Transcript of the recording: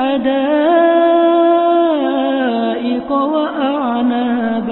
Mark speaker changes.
Speaker 1: حَدَائِقَ وَأَعْنَابًا